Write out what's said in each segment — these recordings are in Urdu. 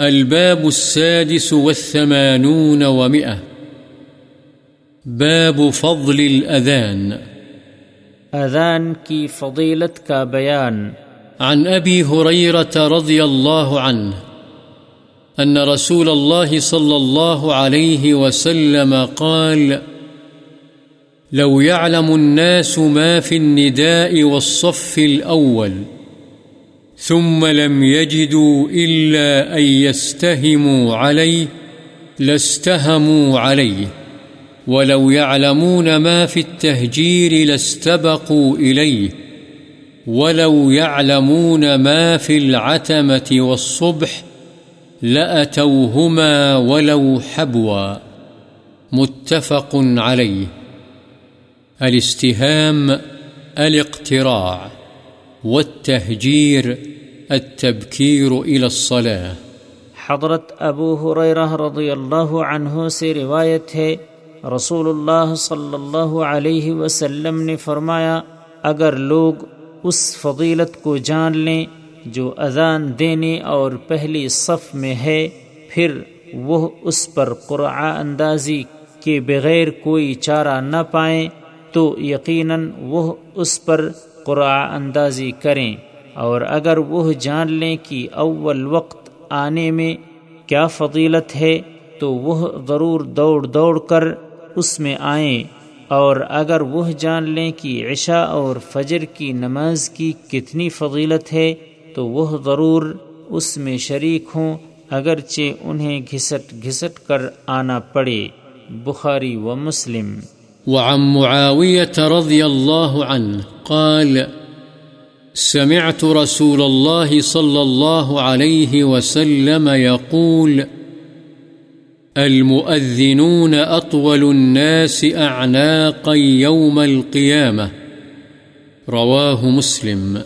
الباب السادس والثمانون ومئة. باب فضل الأذان. اذان کی فضیلت کا بیان. عن أبي هريرة رضي الله عنه أن رسول الله صلى الله عليه وسلم قال لو يعلم الناس ما في النداء والصف الأول ثم لم يجدوا إلا أن يستهموا عليه، لاستهموا عليه. ولو يعلمون ما في التهجير لاستبقوا إليه. ولو يعلمون ما في العتمة والصبح لأتوهما ولو حبوا. متفق عليه. الاستهام الاقتراع. والتهجير، التبكير إلى الصلاة. حضرت ابو حریرہ رضی اللہ عنہ سے روایت ہے رسول اللہ صلی اللہ علیہ وسلم نے فرمایا، اگر لوگ اس فضیلت کو جان لیں جو اذان دینے اور پہلی صف میں ہے، پھر وہ اس پر قرآ اندازی کے بغیر کوئی چارہ نہ پائیں، تو یقیناً وہ اس پر قرآ اندازی کریں اور اگر وہ جان لیں کہ اول وقت آنے میں کیا فضیلت ہے، تو وہ ضرور دوڑ دوڑ کر اس میں آئیں۔ اور اگر وہ جان لیں کہ عشاء اور فجر کی نماز کی کتنی فضیلت ہے، تو وہ ضرور اس میں شریک ہوں، اگرچہ انہیں گھسٹ گھسٹ کر آنا پڑے۔ بخاری و مسلم۔ وعن معاوية رضي الله عنه قال، سمعت رسول الله صلى الله عليه وسلم يقول، المؤذنون أطول الناس أعناقا يوم القيامة. رواه مسلم.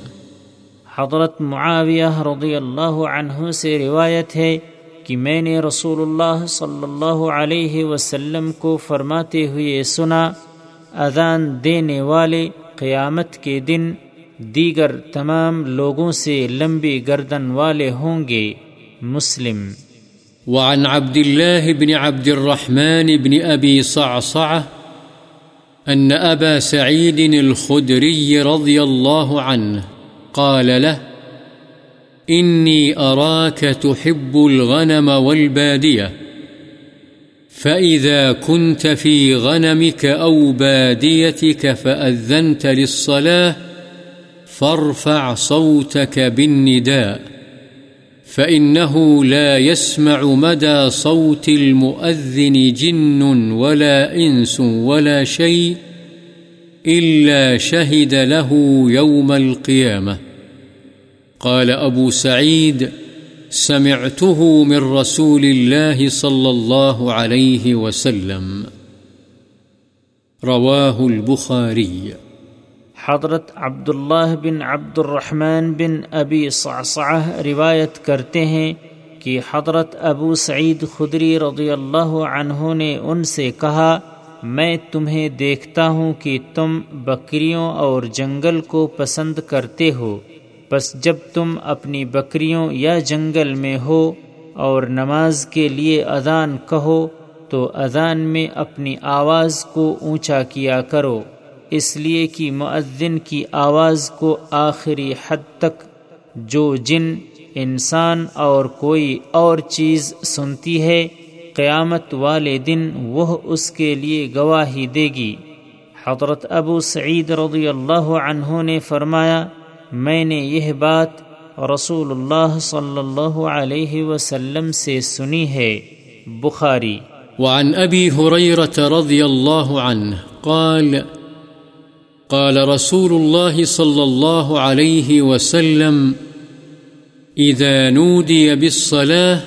حضرت معاویہ رضی اللہ عنہ سے روایت ہے کہ میں نے رسول اللہ صلی اللہ علیہ وسلم کو فرماتے ہوئے سنا، اذان دینے والے قیامت کے دن دیگر تمام لوگوں سے لمبی گردن والے ہوں گے۔ مسلم۔ وعن عبد الله بن عبد الرحمن بن أبي صعصعة أن أبا سعيد الخدري رضي الله عنه قال له إني أراك تحب الغنم والبادية فإذا كنت في غنمك أو باديتك فأذنت للصلاة فارفع صوتك بالنداء فإنه لا يسمع مدى صوت المؤذن جن ولا إنس ولا شيء إلا شهد له يوم القيامة قال أبو سعيد سمعته من رسول الله صلى الله عليه وسلم. رواه البخاري حضرت عبداللہ بن عبد الرحمن بن ابی صعصعہ روایت کرتے ہیں کہ حضرت ابو سعید خدری رضی اللہ عنہ نے ان سے کہا، میں تمہیں دیکھتا ہوں کہ تم بکریوں اور جنگل کو پسند کرتے ہو۔ بس جب تم اپنی بکریوں یا جنگل میں ہو اور نماز کے لیے اذان کہو، تو اذان میں اپنی آواز کو اونچا کیا کرو۔ اس لیے کہ معذن کی آواز کو آخری حد تک جو جن، انسان اور کوئی اور چیز سنتی ہے، قیامت والے دن وہ اس کے لیے گواہی دے گی۔ حضرت ابو سعید رضی اللہ عنہ نے فرمایا میں نے یہ بات رسول اللہ صلی اللہ علیہ وسلم سے سنی ہے۔ بخاری۔ وعن أبي هريرة رضي الله عنه قال قال رسول الله صلى الله عليه وسلم إذا نودي بالصلاة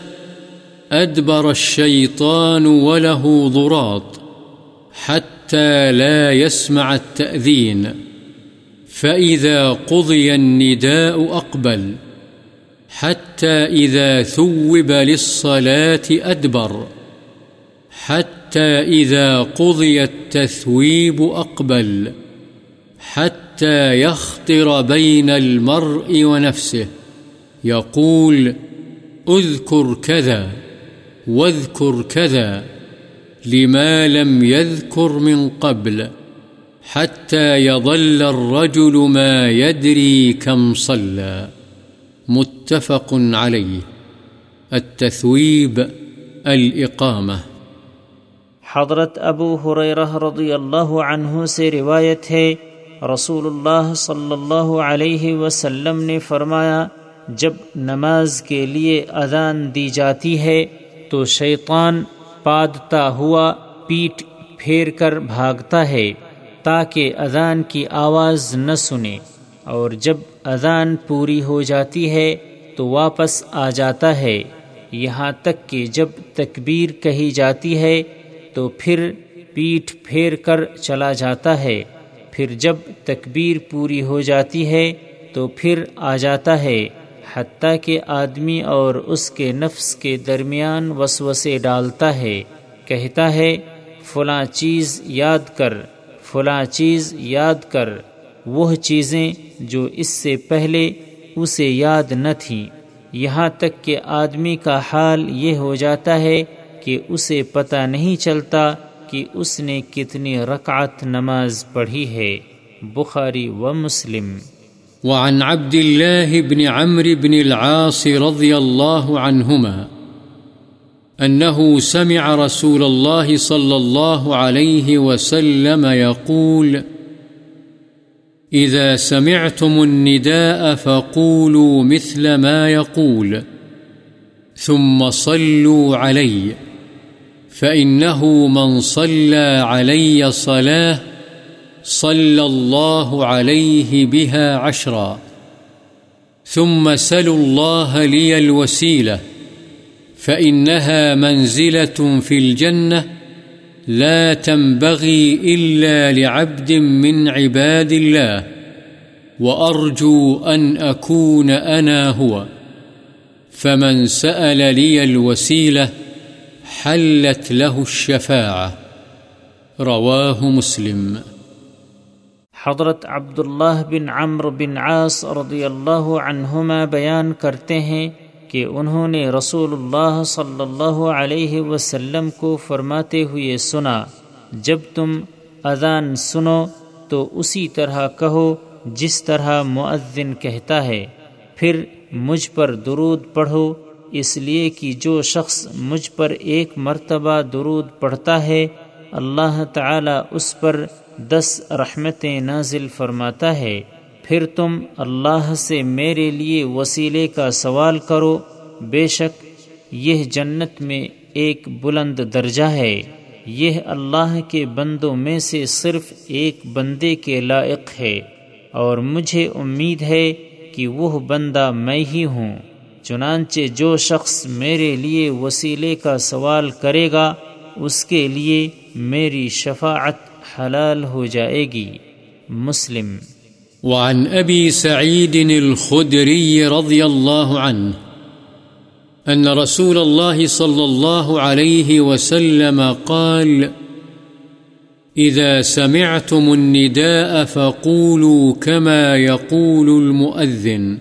أدبر الشيطان وله ضراط حتى لا يسمع التأذين فإذا قضي النداء أقبل حتى إذا ثوب للصلاة أدبر حتى إذا قضي التثويب أقبل حتى يخطر بين المرء ونفسه يقول اذكر كذا واذكر كذا لما لم يذكر من قبل حتى يظل الرجل ما يدري كم صلى. متفق عليه. التثويب، الإقامة. حضرت ابو حریرہ رضی اللہ عنہ سے روایت ہے، رسول اللہ صلی اللہ علیہ وسلم نے فرمایا، جب نماز کے لیے اذان دی جاتی ہے، تو شیطان پادتا ہوا پیٹ پھیر کر بھاگتا ہے۔ تاکہ اذان کی آواز نہ سنے اور جب اذان پوری ہو جاتی ہے تو واپس آ جاتا ہے۔ یہاں تک کہ جب تکبیر کہی جاتی ہے تو پھر پیٹھ پھیر کر چلا جاتا ہے۔ پھر جب تکبیر پوری ہو جاتی ہے تو پھر آ جاتا ہے۔ حتیٰ کہ آدمی اور اس کے نفس کے درمیان وسوسے ڈالتا ہے۔ کہتا ہے، فلاں چیز یاد کر۔ فلاں چیز یاد کر، وہ چیزیں جو اس سے پہلے اسے یاد نہ تھیں۔ یہاں تک کہ آدمی کا حال یہ ہو جاتا ہے کہ اسے پتہ نہیں چلتا کہ اس نے کتنی رکعت نماز پڑھی ہے۔ بخاری و مسلم۔ وعن عبد الله بن عمرو بن العاص رضي الله عنهما أنه سمع رسول الله صلى الله عليه وسلم يقول، إذا سمعتم النداء فقولوا مثل ما يقول، ثم صلوا علي، فإنه من صلى علي صلاة صلى الله عليه بها عشرا، ثم سلوا الله لي الوسيلة. فإنها منزلة في الجنة لا تنبغي إلا لعبد من عباد الله وأرجو أن أكون أنا هو فمن سأل لي الوسيلة حلت له الشفاعة رواه مسلم حضرت عبداللہ بن عمر بن عاص رضی اللہ عنہما بیان کرتے ہیں کہ انہوں نے رسول اللہ صلی اللہ علیہ وسلم کو فرماتے ہوئے سنا، جب تم اذان سنو تو اسی طرح کہو جس طرح معذن کہتا ہے۔ پھر مجھ پر درود پڑھو، اس لیے کہ جو شخص مجھ پر ایک مرتبہ درود پڑھتا ہے، اللہ تعالی اس پر دس رحمتیں نازل فرماتا ہے۔ پھر تم اللہ سے میرے لیے وسیلے کا سوال کرو، بے شک یہ جنت میں ایک بلند درجہ ہے۔ یہ اللہ کے بندوں میں سے صرف ایک بندے کے لائق ہے۔ اور مجھے امید ہے کہ وہ بندہ میں ہی ہوں۔ چنانچہ جو شخص میرے لیے وسیلے کا سوال کرے گا، اس کے لیے میری شفاعت حلال ہو جائے گی۔ مسلم وعن أبي سعيد الخدري رضي الله عنه أن رسول الله صلى الله عليه وسلم قال، إذا سمعتم النداء فقولوا كما يقول المؤذن.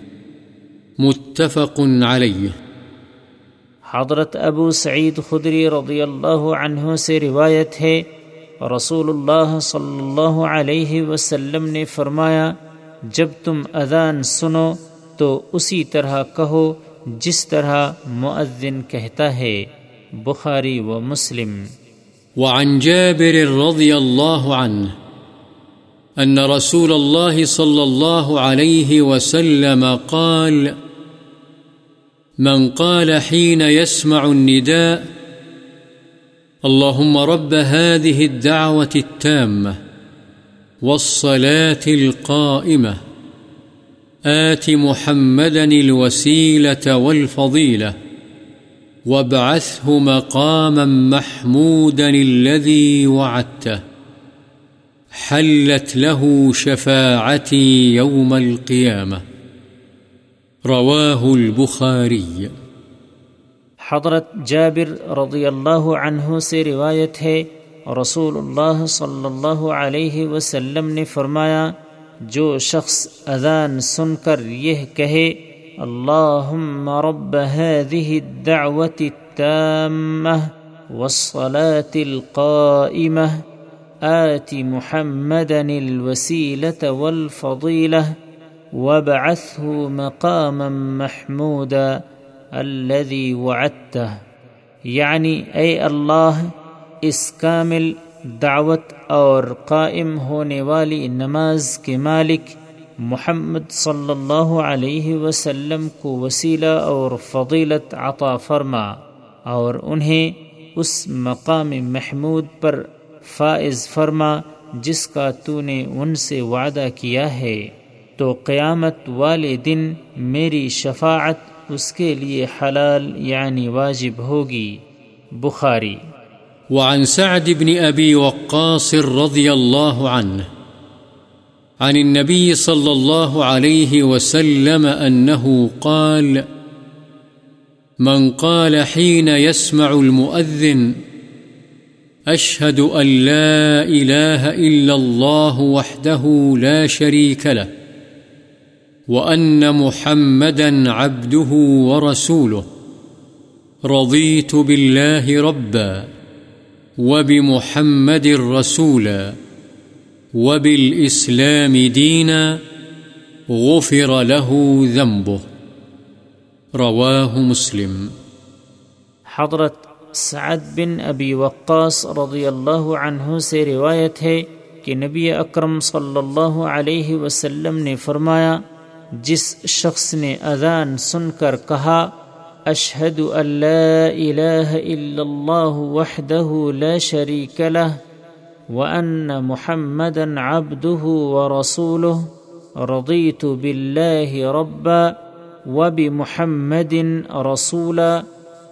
متفق عليه. حضرت ابو سعید خدری رضی اللہ عنہ سے روایت ہے، رسول اللہ صلی اللہ علیہ وسلم نے فرمایا جب تم اذان سنو تو اسی طرح کہو جس طرح معذن کہتا ہے، بخاری و مسلم۔ وعن جابر رضي الله عنه أن رسول الله صلى الله عليه وسلم قال، من قال حين يسمع النداء اللهم رب هذه الدعوة التامة. والصلاة القائمة. آت محمدا الوسيلة والفضيلة. وابعثه مقاما محمودا الذي وعدته. حلت له شفاعتي يوم القيامة. رواه البخاري. حضرت جابر رضی اللہ عنہ سے روایت ہے رسول اللہ صلی اللہ علیہ وسلم نے فرمایا، جو شخص اذان سن کر یہ کہے اللهم رب هذه الدعوة التامة والصلاة القائمة آت محمدا الوسيلة والفضيلة وابعثه مقاما محمودا الذي وعدته یعنی اے اللہ اس کامل دعوت اور قائم ہونے والی نماز کے مالک محمد صلی اللہ علیہ وسلم کو وسیلہ اور فضیلت عطا فرما اور انہیں اس مقام محمود پر فائز فرما جس کا تو نے ان سے وعدہ کیا ہے۔ تو قیامت والے دن میری شفاعت اس کے لیے حلال یعنی واجب ہوگی۔ بخاری۔ وعن سعد بن ابی وقاص رضی اللہ عنہ عن النبي صلى الله عليه وسلم أنه قال، من قال حين يسمع المؤذن، أشهد أن لا إله إلا الله وحده لا شريك له، وأن محمدا عبده ورسوله، رضيت بالله ربا. وبمحمد رسولا وبالإسلام دينا غفر له ذنبه. رواه مسلم. حضرت سعد بن ابی وقاص رضی اللہ عنہ سے روایت ہے کہ نبی اکرم صلی اللہ علیہ وسلم نے فرمایا، جس شخص نے اذان سن کر کہا اشہد اللہ الہ الا اللہ وحدہ لا شریک لہ وأن محمدا عبده ورسوله. رضيت بالله ربا وبمحمد رسولا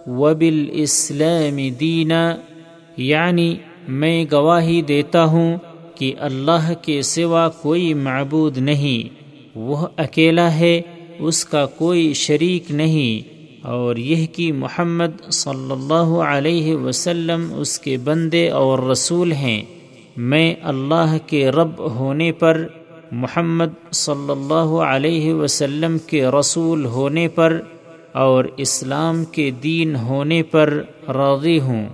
وبالإسلام دينا. یعنی میں گواہی دیتا ہوں کہ اللہ کے سوا کوئی معبود نہیں، وہ اکیلا ہے، اس کا کوئی شریک نہیں۔ اور یہ کہ محمد صلی اللہ علیہ وسلم اس کے بندے اور رسول ہیں۔ میں اللہ کے رب ہونے پر، محمد صلی اللہ علیہ وسلم کے رسول ہونے پر اور اسلام کے دین ہونے پر راضی ہوں۔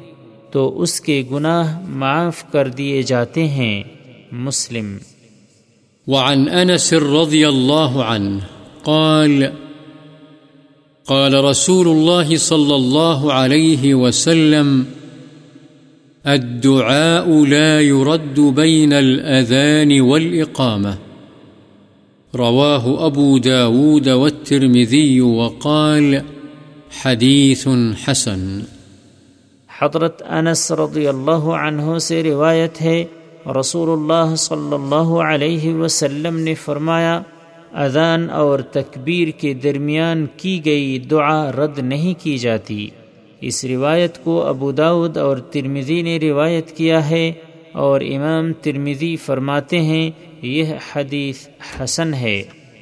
تو اس کے گناہ معاف کر دیے جاتے ہیں۔ مسلم۔ وعن انس رضی اللہ عنہ قال قال رسول الله صلى الله عليه وسلم، الدعاء لا يرد بين الأذان والإقامة. رواه أبو داود والترمذي وقال حديث حسن. حضرت انس رضی اللہ عنہ سے روایت ہے، رسول اللہ صلی اللہ علیہ وسلم نے فرمایا اذان اور تکبیر کے درمیان کی گئی دعا رد نہیں کی جاتی۔ اس روایت کو ابو داود اور ترمزی نے روایت کیا ہے اور امام ترمزی فرماتے ہیں، یہ حدیث حسن ہے۔